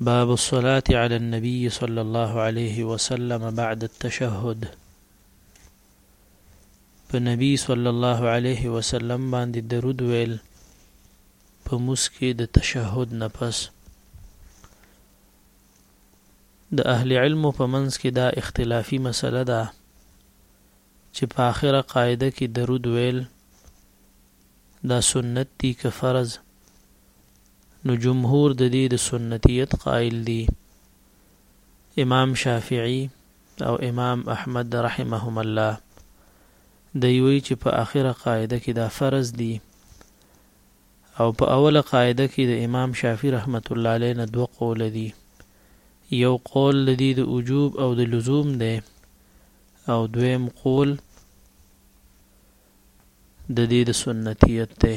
باب الصلاة على النبي صلى الله عليه وسلم بعد التشهد په نبی صلی الله علیه وسلم باندې درود ویل په مسکی د تشهد نه پس د اهل علم په منځ کې دا اختلافي مسله ده چې په اخره قاعده کې درود ویل دا سنت دی که فرض نو جمهور د دې د سنتیت قائل دي. امام شافعي او امام احمد رحمهم الله دوي وایي چې په اخره قاعده کې دا فرض دي او په اوله قاعده کې د امام شافعي رحمت الله علیه نه دوه قوله دي. یو قول د دې د وجوب او د لزوم دی او دویم قول د دې د سنتیت دی.